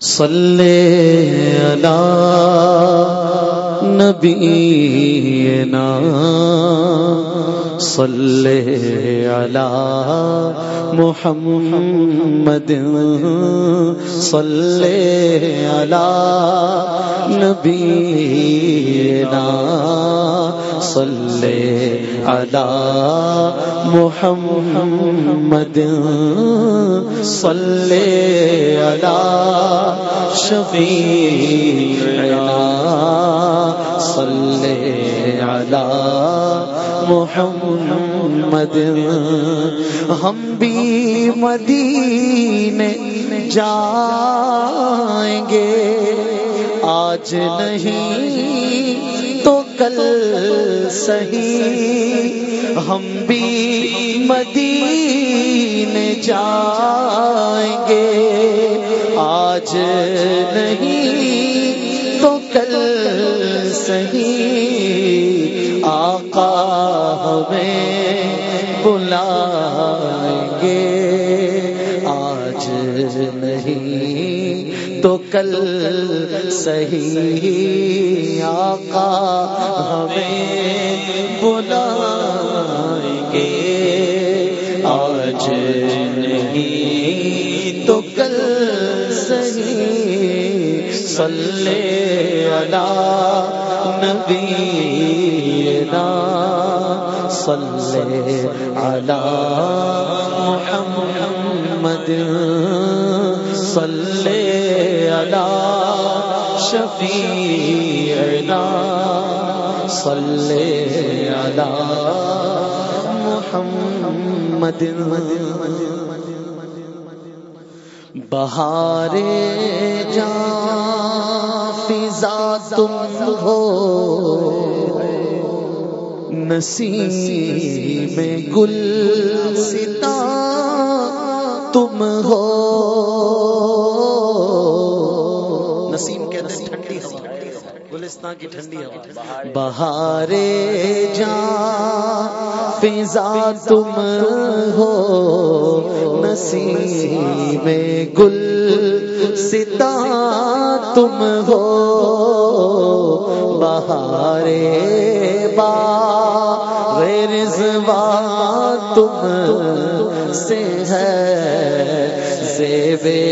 صلی علی نبینا صلی علی محمد صلی علی نبینا صلی علی محمد صلی علی شفیعنا صلی علی محمد، ہم بھی مدینے جائیں گے۔ آج نہیں تو کل سہی ہم بھی مدینے جائیں گے۔ آج نہیں تو کل سہی آقا ہمیں بلائیں گے۔ آج نہیں تو کل صحیح آقا ہمیں بلائیں گے۔ آج نہیں صلی اللہ نبینا صلی علی محمد صلی علی شفیعنا صلی علی محمد۔ بہار جان فضا تم ہو نسیم میں گل ستا تم ہو۔ نسیم کے اندر گلستان کی ٹھنڈی ہوا۔ بہار جان، فضا تم ہو نسیم میں گل، ستا تم ہو۔ بہارے با رضوا تم سے ہے زیبے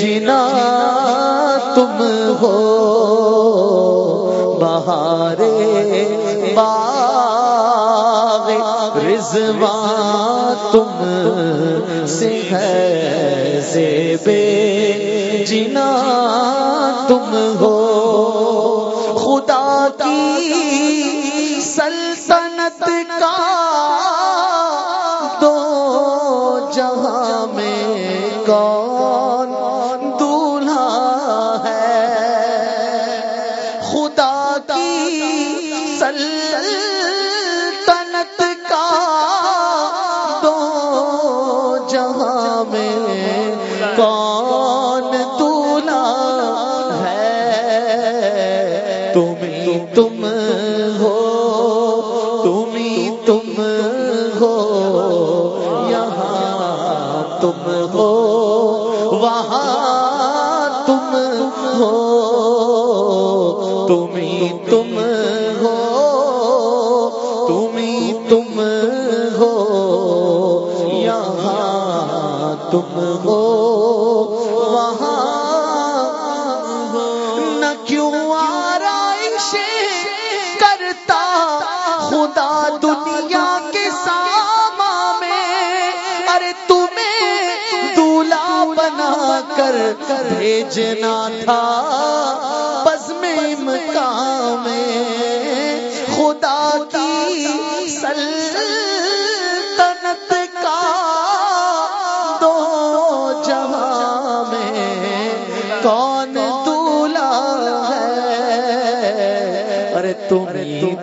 جنا۔ تم ہو بہارے باغ رضوا تم سے ہے زیبے جنا تم ہو خدا کی سلطنت کا خدا کی سل تم تم ہو تم تم ہو، یہاں تم ہو، وہاں نہ کیوں آرائش کرتا خدا دنیا کے ساما میں؟ ارے تمہیں دولا بنا کر بھیجنا تھا۔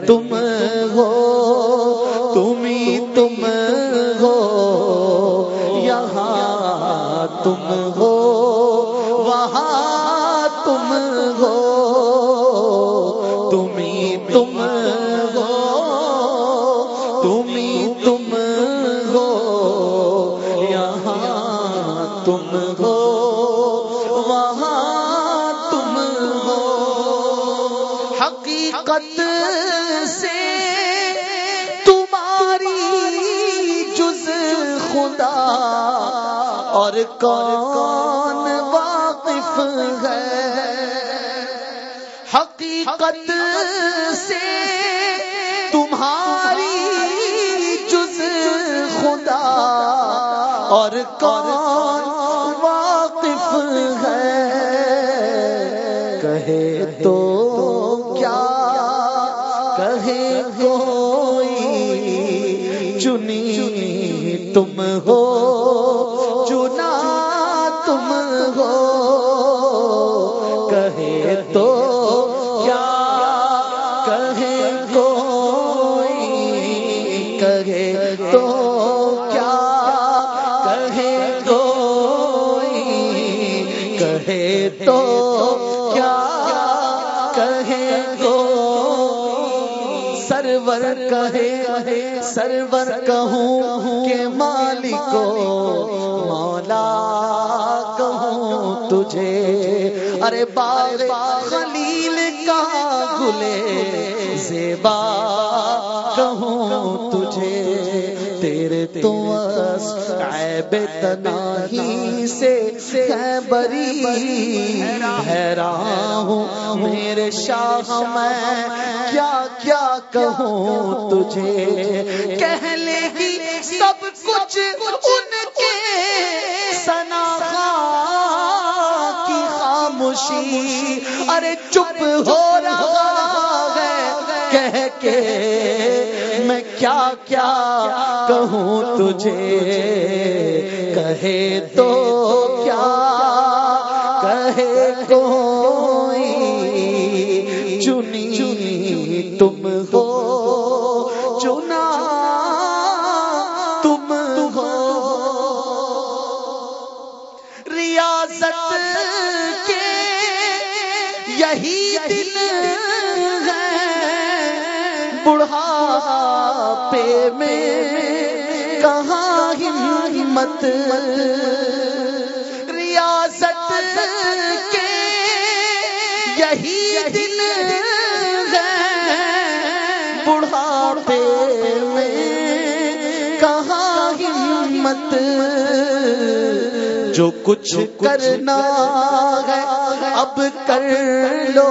تم ہو تم ہی تم ہو یہاں تم ہو۔ اور کون واقف ہے؟ حقیقت سے تمہاری جز خدا اور کون کہے تو کیا کہے کوئی سرور کہے سرور کہوں کہ مالکو مولا کہوں تجھے ارے باغ خلیل کا گلے زیبا کہوں تجھے تو عیب تناہی سے بری، حیران ہوں میرے شاہ میں۔ کیا کیا کہوں تجھے؟ کہہ لے گی سب کچھ ان کے۔ سنا کی خاموشی۔ ارے چپ ہو رہا ہے، کہہ کے میں کیا کیا کہوں تجھے؟ کہے تو کیا؟ کہے کوئی؟ چنی چنی تم ہو، چنا تم ہو۔ ریاضت کے یہی دن ہے۔ بڑھاپے ہمت ریاضت کے یہی دن بڑھاپے میں کہاں ہمت جو کچھ کرنا ہے، اب کر لو۔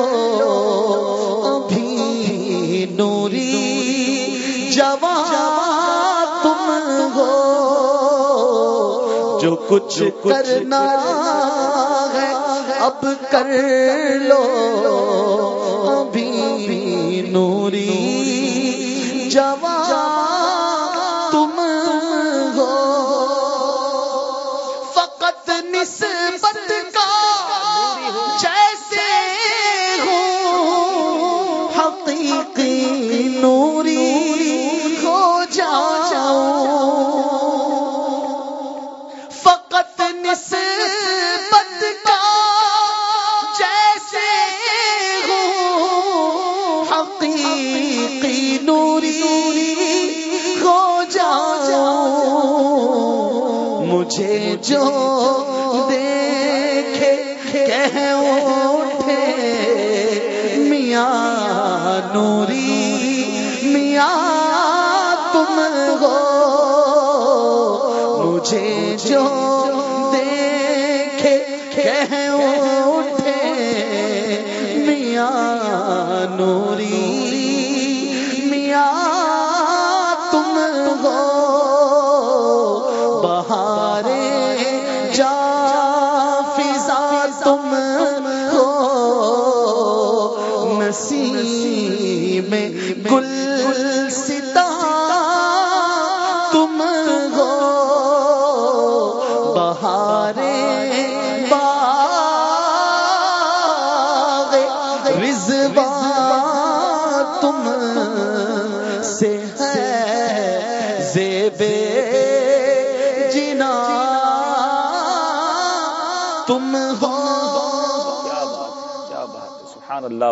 ابھی نوری جوان تم ہو۔ جو کچھ کرنا ہے اب کر لو۔ جو دیکھے کہ اٹھے میاں نوری میاں تم ہو مجھے جو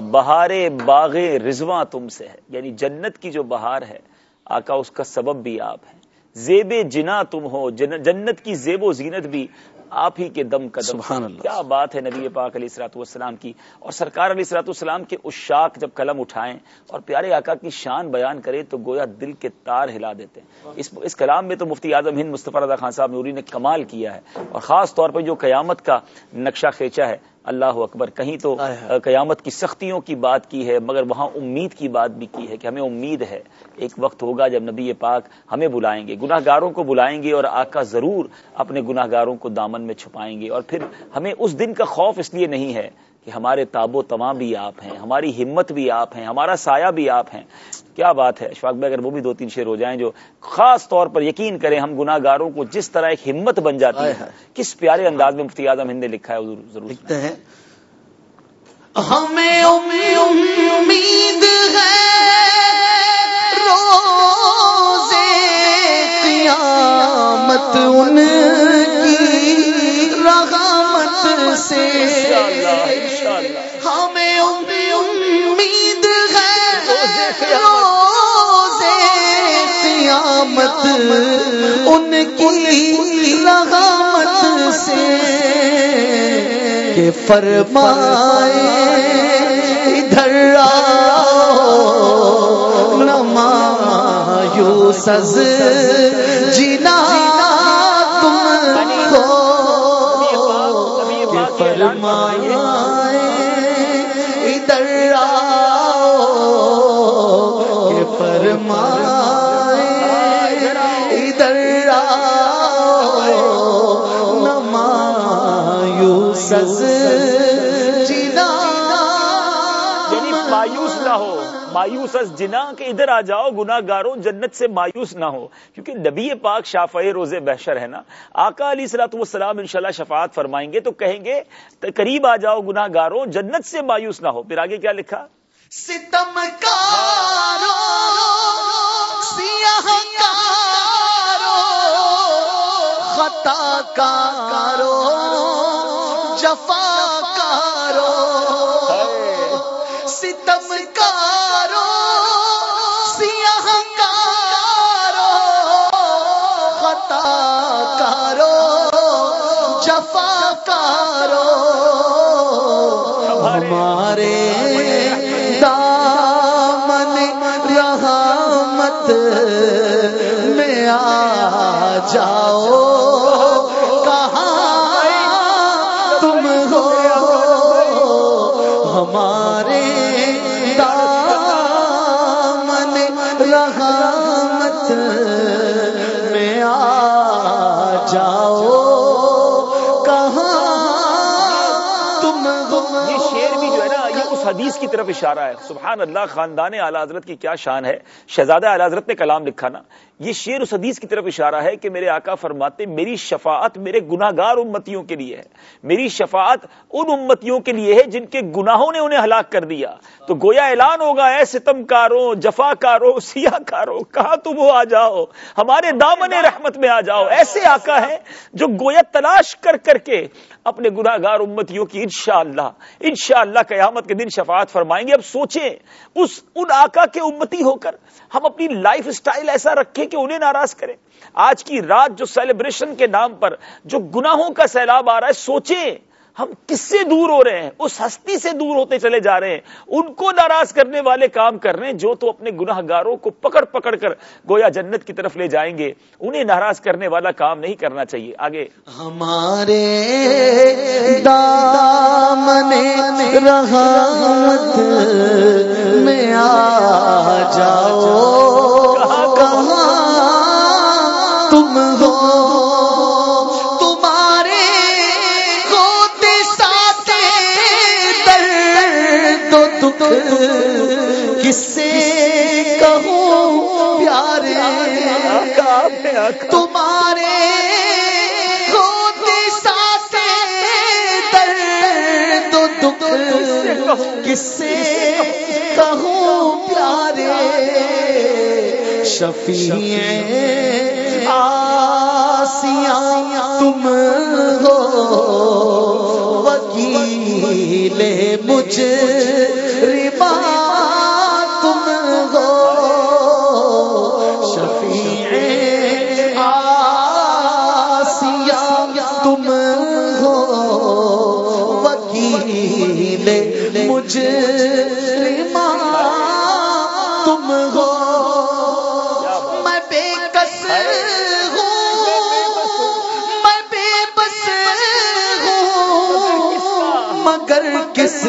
بہار باغ رضواں تم سے ہے۔ یعنی جنت کی جو بہار ہے آقا اس کا سبب بھی آپ ہے زیب جنا تم ہو جن- جنت کی زیب و زینت بھی آپ ہی کے دم قدم سبحان اللہ۔ کیا بات ہے نبی پاک علیہ السلاۃ والسلام کی۔ اور سرکار علیہ السلاۃ والسلام کے اشاق جب قلم اٹھائیں اور پیارے آقا کی شان بیان کرے تو گویا دل کے تار ہلا دیتے ہیں۔ اس اس کلام میں تو مفتی اعظم ہند مصطفی رضا خان صاحب نوری نے کمال کیا ہے۔ اور خاص طور پر جو قیامت کا نقشہ کھینچا ہے اللہ اکبر کہیں تو قیامت کی سختیوں کی بات کی ہے مگر وہاں امید کی بات بھی کی ہے کہ ہمیں امید ہے۔ ایک وقت ہوگا جب نبی پاک ہمیں بلائیں گے گناہ گاروں کو بلائیں گے اور آقا ضرور اپنے گناہ گاروں کو دامن میں چھپائیں گے۔ اور پھر ہمیں اس دن کا خوف اس لیے نہیں ہے کہ ہمارے تاب و تمام بھی آپ ہیں ہماری ہمت بھی آپ ہیں ہمارا سایہ بھی آپ ہیں۔ کیا بات ہے؟ اشفاق بھائی اگر وہ بھی دو تین شیر ہو جائیں جو خاص طور پر یقین کریں ہم گناہ گاروں کو جس طرح ایک ہمت بن جاتی ہے کس پیارے انداز میں مفتی اعظم ہند نے لکھا ہے ضرور لکھتے ہیں۔ ہمیں امید ہے روزے قیامت ان سے ہمیں امید ہے روزے قیامت ان کی رحمت سے کہ فرمائے ادھر نما یو سز جینا کو ادھر آؤ فرمایا مایوس از جنا کہ ادھر آ جاؤ گناہ گاروں جنت سے مایوس نہ ہو۔ کیونکہ نبی پاک شافع روز بحشر ہے نا۔ آقا علی سلاۃ والسلام انشاءاللہ شفاعت فرمائیں گے تو کہیں گے، قریب آ جاؤ گناہ گاروں جنت سے مایوس نہ ہو۔ پھر آگے کیا لکھا؟ ستم کارو، سیاہ کارو، خطا کارو، جفا کی طرف اشارہ ہے۔ سبحان اللہ، خاندان اعلی حضرت کی کیا شان ہے۔ شہزادہ اعلی حضرت نے کلام لکھا نا۔ یہ شعر اس حدیث کی طرف اشارہ ہے کہ میرے آقا فرماتے میری شفاعت میرے گناہ گار امتیوں کے لیے ہے۔ میری شفاعت ان امتیوں کے لیے ہے جن کے گناہوں نے انہیں ہلاک کر دیا۔ تو گویا اعلان ہوگا، اے ستم کارو جفا کارو سیاہ کارو کہاں تم ہو؟ آ جاؤ۔ ہمارے دامن رحمت میں آ جاؤ۔ ایسے آقا ہیں جو گویا تلاش کر کر کے اپنے گناہ گار امتیوں کی انشاءاللہ انشاءاللہ قیامت کے دن شفاعت فرمائیں گے۔ اب سوچیں، اس ان آقا کے امتی ہو کر ہم اپنی لائف سٹائل ایسا رکھیں کہ انہیں ناراض کریں۔ آج کی رات جو سیلیبریشن کے نام پر جو گناہوں کا سیلاب آ رہا ہے، سوچیں۔ ہم کس سے دور ہو رہے ہیں؟ اس ہستی سے دور ہوتے چلے جا رہے ہیں۔ ان کو ناراض کرنے والے کام کر رہے ہیں جو تو اپنے گناہ گاروں کو پکڑ پکڑ کر گویا جنت کی طرف لے جائیں گے۔ انہیں ناراض کرنے والا کام نہیں کرنا چاہیے۔ آگے۔ ہمارے دامن رحمت میں آ جاؤ۔ کہاں تم ہو؟ کس سے کہوں پیارے تمہارے ہوتے ساتھ درد دکھ کس سے کہوں پیارے شفیع آسیاں تم ہو وکیل مجھ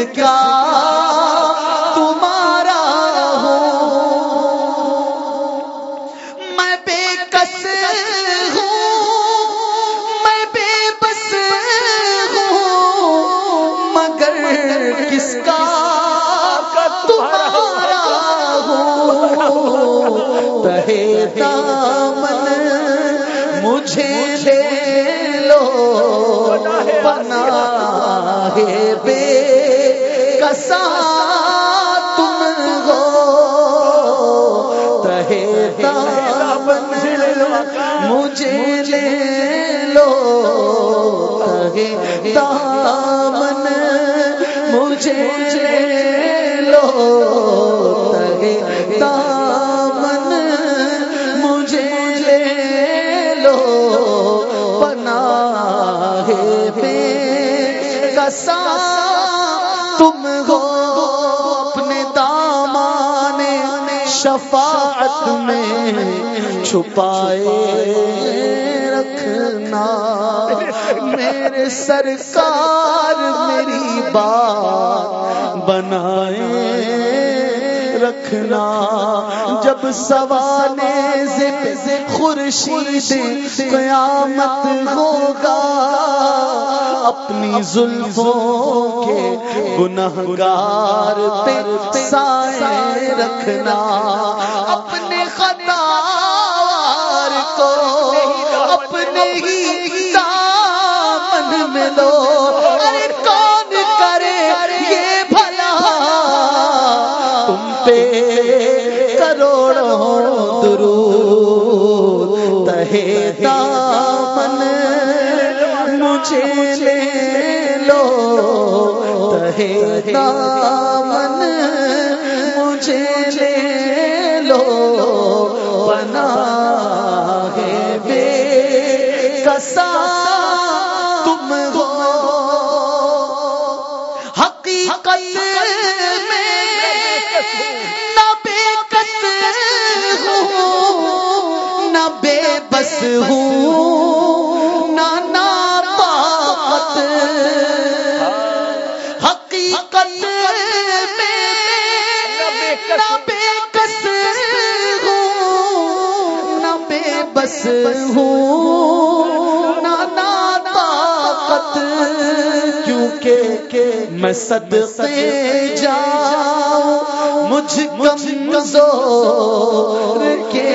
کا تمہارا ہوں میں بے کس ہوں، میں بے بس ہوں۔ مگر کس کا تمہارا ہوں دامن مجھے لے لو۔ بنا ہے بے رسا تم ہو تہے دامن مجھے لے لو تہے دامن مجھے لے لو تہے تم ہو اپنے دامان شفاعت میں چھپائے رکھنا۔ میرے سرکار میری بات بنائے۔ رکھنا۔ جب سوانے خورشید قیامت ہوگا، اپنی زلفوں کے گنہگار پہ سائے رکھنا۔ اپنے خطار کو اپنے ہی دامن میں لو پہ کروڑوں درود تہے دامن مجھے لے لو۔ تہے دامن مجھے لے لو۔ بنا ہے بے کسا تم ہو بس ہوں نہ ناپاقت حقیقت میں نہ بے کس ہوں، نہ بے بس ہوں۔ نہ ناپاقت کیونکہ میں صدقے جاؤں، مجھ کمزور کے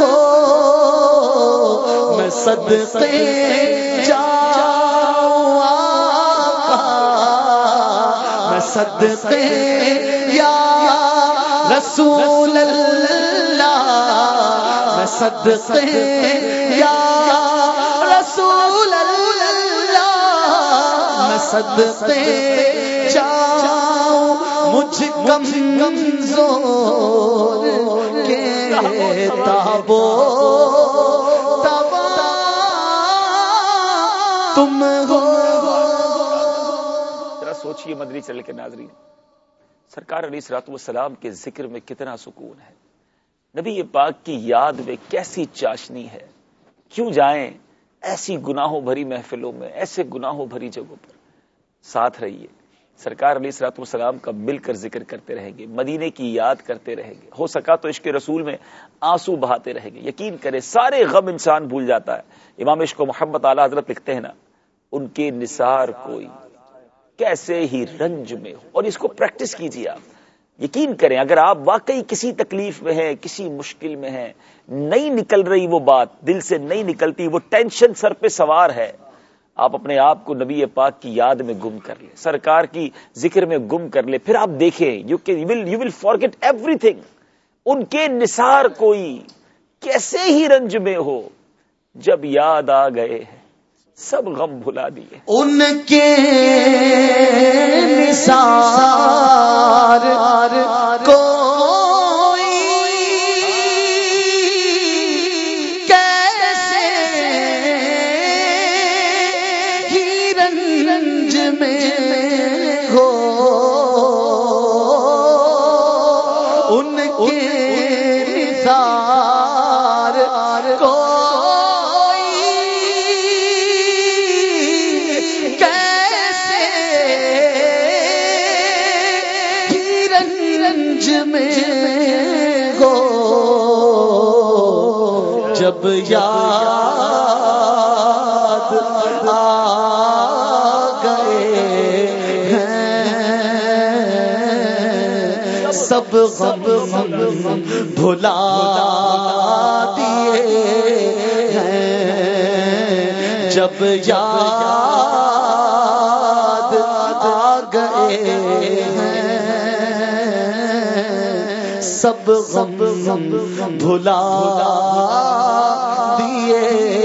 ہو، میں صدقے جاؤں آقا۔ میں صدقے یا رسول اللہ۔ میں صدقے یا رسول اللہ۔ میں صدقے جاؤں، مجھ کم کمزور کے تابو تبا تم ہو۔ ذرا سوچئے مدری چل کے ناظرین، سرکار علی سرات والسلام کے ذکر میں کتنا سکون ہے۔ نبی پاک کی یاد میں کیسی چاشنی ہے؟ کیوں جائیں ایسی گناہوں بھری محفلوں میں، ایسے گناہوں بھری جگہوں پر؟ ساتھ رہیے۔ سرکار علی سرات والسلام کا مل کر ذکر کرتے رہیں گے، مدینے کی یاد کرتے رہیں گے۔ ہو سکا تو عشق رسول میں آنسو بہاتے رہیں گے۔ یقین کرے سارے غم انسان بھول جاتا ہے۔ امام عشق و محمد اعلیٰ حضرت لکھتے ہیں نا، ان کے نثار کوئی کیسے ہی رنج میں ہو۔ اور اس کو پریکٹس کیجیے آپ۔ یقین کریں، اگر آپ واقعی کسی تکلیف میں ہیں، کسی مشکل میں ہیں، نہیں نکل رہی وہ بات، دل سے نہیں نکلتی، وہ ٹینشن سر پہ سوار ہے۔ آپ اپنے آپ کو نبی پاک کی یاد میں گم کر لیں، سرکار کی ذکر میں گم کر لیں۔ پھر آپ دیکھیں you will you will forget everything ان کے نثار کوئی کیسے ہی رنج میں ہو، جب یاد آ گئے ہیں۔ سب غم بھلا دیے۔ ان کے نثار کوئی رنج میں گو۔ جب یاد آ گئے ہیں، سب غم غم بھلا دیے ہیں۔ جب یاد سب غم بھلا دیے۔